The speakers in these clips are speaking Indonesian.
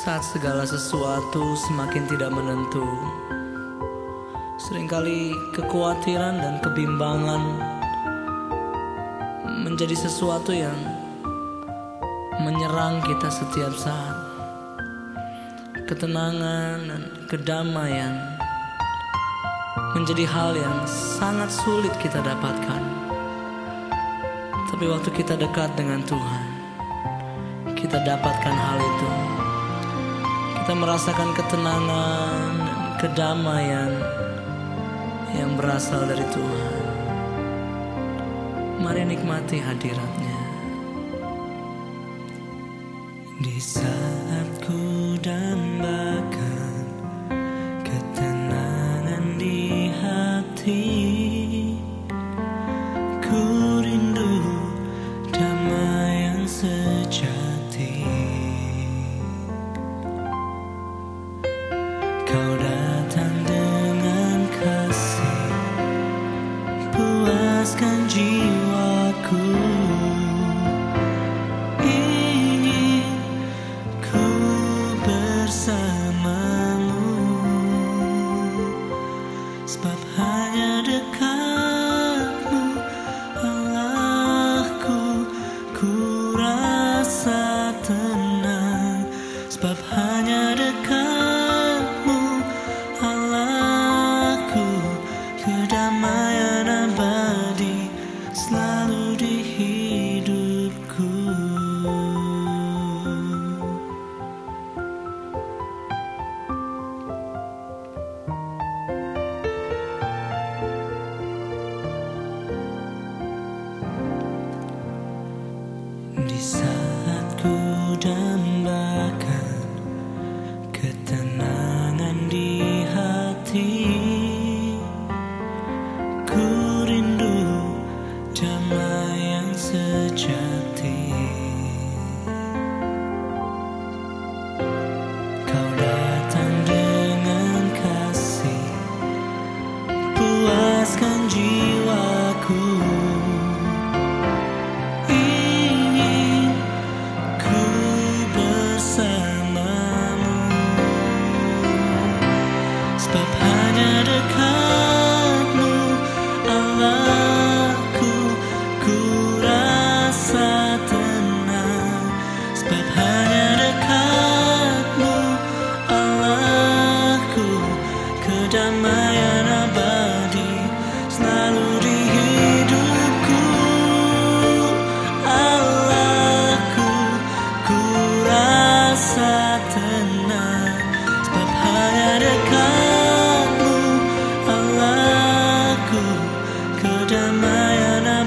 saat segala sesuatu semakin tidak menentu. Seringkali kekhawatiran dan kebimbangan menjadi sesuatu yang menyerang kita setiap saat. Ketenangan dan kedamaian menjadi hal yang sangat sulit kita dapatkan. Tapi waktu kita dekat dengan Tuhan, kita dapatkan hal itu. Kita merasakan ketenangan kedamaian yang berasal dari Tuhan. Mari nikmati hadiratnya. Di saat ku dambakan ketenangan di hati, sebab hanya dekatmu, Di saat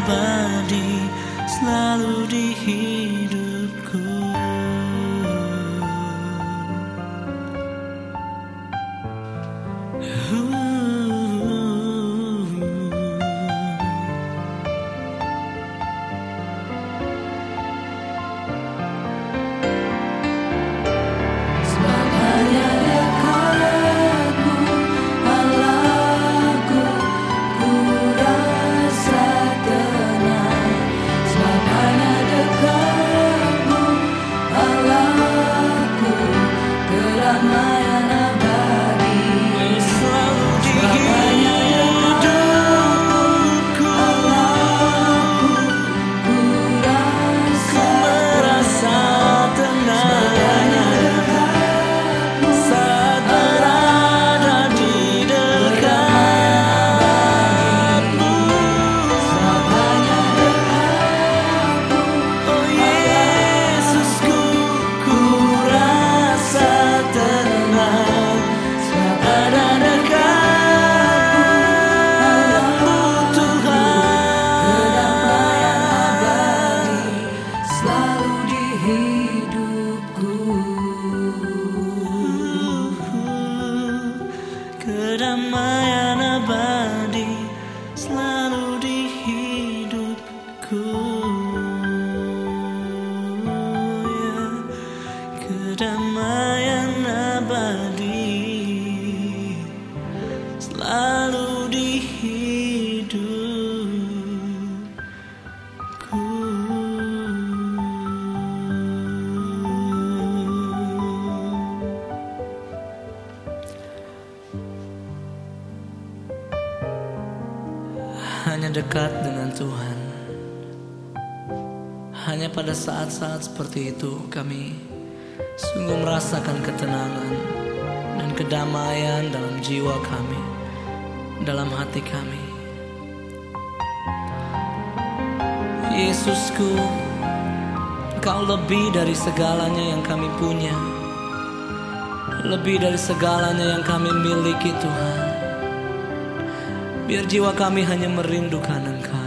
abadi Selalu di hidupku. Sebab Kedamaian abadi selalu di hidupku ya. Kedamaian hanya dekat dengan Tuhan. Hanya pada saat-saat seperti itu kami sungguh merasakan ketenangan dan kedamaian dalam jiwa kami, dalam hati kami. Yesusku, Kau lebih dari segalanya yang kami punya, lebih dari segalanya yang kami miliki Tuhan. Biar jiwa kami hanya merindukan Engkau.